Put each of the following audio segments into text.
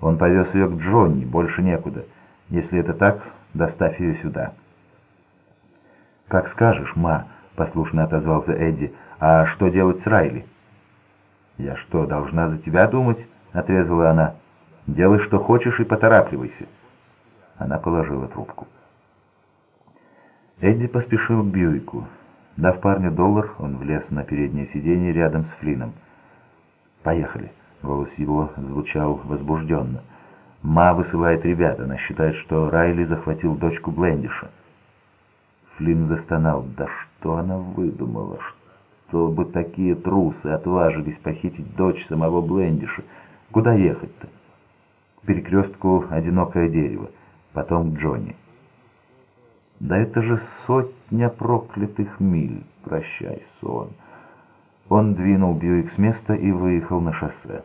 Он повез ее к Джонни, больше некуда. Если это так, доставь ее сюда». «Как скажешь, ма», — послушно отозвался Эдди. «А что делать с Райли?» «Я что, должна за тебя думать?» — отрезала она. «Делай, что хочешь, и поторапливайся». Она положила трубку. Эдди поспешил к Бьюику. Дав парню доллар, он влез на переднее сиденье рядом с Флином. «Поехали!» — голос его звучал возбужденно. «Ма высылает ребят. Она считает, что Райли захватил дочку Блендиша». Флинн застонал. «Да что она выдумала? Чтобы такие трусы отважились похитить дочь самого Блендиша? Куда ехать-то?» К перекрестку «Одинокое дерево», потом к Джонни. «Да это же сотня проклятых миль! Прощай, сон!» Он двинул Бьюик с места и выехал на шоссе.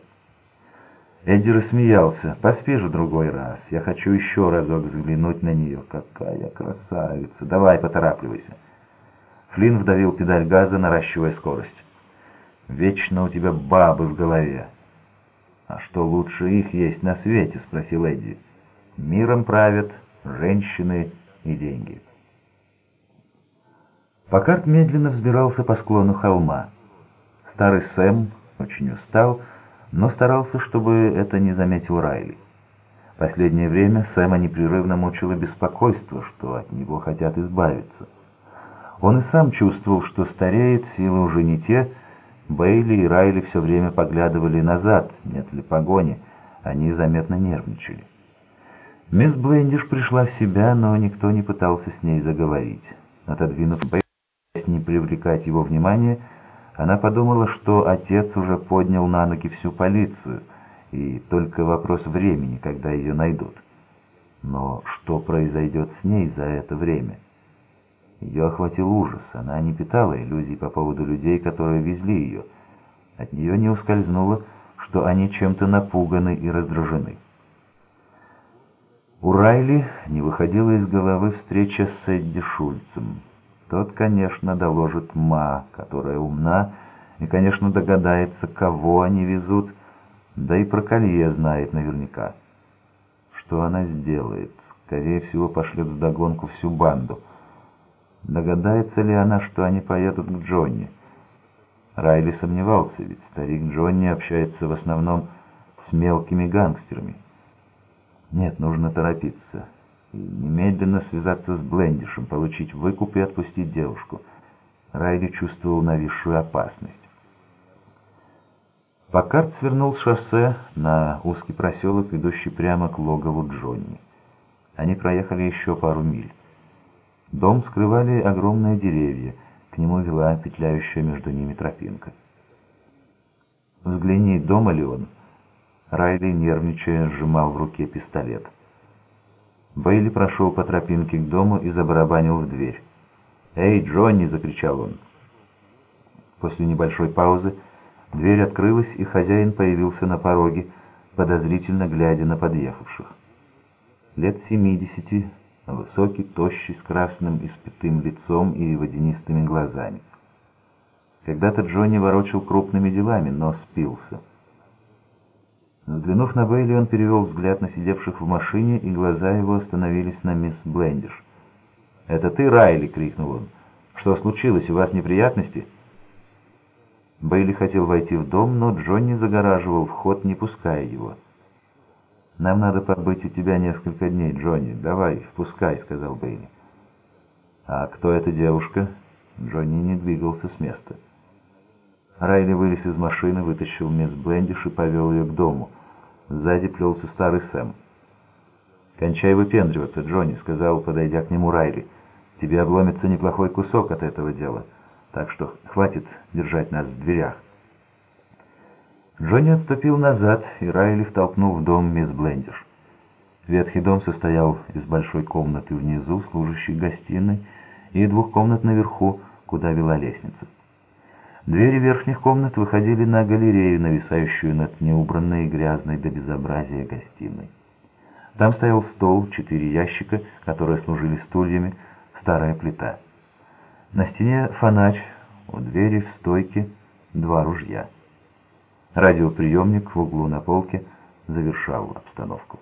Эдди рассмеялся. «Поспи же другой раз. Я хочу еще разок взглянуть на нее. Какая красавица! Давай, поторапливайся!» Флинн вдавил педаль газа, наращивая скорость. «Вечно у тебя бабы в голове». «А что лучше их есть на свете?» — спросил Эдди. «Миром правят женщины и деньги». Покарт медленно взбирался по склону холма. Старый Сэм очень устал, но старался, чтобы это не заметил Райли. Последнее время Сэма непрерывно мучило беспокойство, что от него хотят избавиться. Он и сам чувствовал, что стареет, силы уже не те. Бейли и Райли все время поглядывали назад, нет ли погони. Они заметно нервничали. Мисс Блендиш пришла в себя, но никто не пытался с ней заговорить. Отодвинув Бейли, не привлекать его внимание, она подумала, что отец уже поднял на ноги всю полицию, и только вопрос времени, когда ее найдут. Но что произойдет с ней за это время? Ее охватил ужас, она не питала иллюзий по поводу людей, которые везли ее. От нее не ускользнуло, что они чем-то напуганы и раздражены. У Райли не выходила из головы встреча с Эдди Шульцем. Тот, конечно, доложит Ма, которая умна, и, конечно, догадается, кого они везут, да и про колье знает наверняка. Что она сделает? Скорее всего, пошлет вдогонку всю банду. Догадается ли она, что они поедут к Джонни? Райли сомневался, ведь старик Джонни общается в основном с мелкими гангстерами. Нет, нужно торопиться немедленно связаться с Блендишем, получить выкуп и отпустить девушку. Райли чувствовал нависшую опасность. Покарт свернул с шоссе на узкий проселок, идущий прямо к логову Джонни. Они проехали еще пару миль. Дом скрывали огромные деревья, к нему вела петляющая между ними тропинка. «Взгляни, дома ли он?» Райли, нервничая, сжимал в руке пистолет. Бейли прошел по тропинке к дому и забарабанил в дверь. «Эй, Джонни!» — закричал он. После небольшой паузы дверь открылась, и хозяин появился на пороге, подозрительно глядя на подъехавших. Лет семидесяти, высокий, тощий, с красным испятым лицом и водянистыми глазами. Когда-то Джонни ворочил крупными делами, но спился. Взглянув на Бейли, он перевел взгляд на сидевших в машине, и глаза его остановились на мисс Блендиш. «Это ты, Райли!» — крикнул он. «Что случилось? У вас неприятности?» Бейли хотел войти в дом, но Джонни загораживал вход, не пуская его. «Нам надо побыть у тебя несколько дней, Джонни. Давай, впускай», — сказал Бейли. «А кто эта девушка?» Джонни не двигался с места. Райли вылез из машины, вытащил мисс Блендиш и повел ее к дому. Сзади плелся старый Сэм. «Кончай выпендриваться, Джонни», — сказал, подойдя к нему Райли. «Тебе обломится неплохой кусок от этого дела, так что хватит держать нас в дверях». Джонни отступил назад, и Райли втолкнул в дом мисс Блендиш. Ветхий дом состоял из большой комнаты внизу, служащей гостиной, и двух комнат наверху, куда вела лестница. Двери верхних комнат выходили на галерею, нависающую над неубранной и грязной до безобразия гостиной. Там стоял стол, четыре ящика, которые служили стульями, старая плита. На стене фонач, у двери в стойке два ружья. Радиоприемник в углу на полке, завершал обстановку.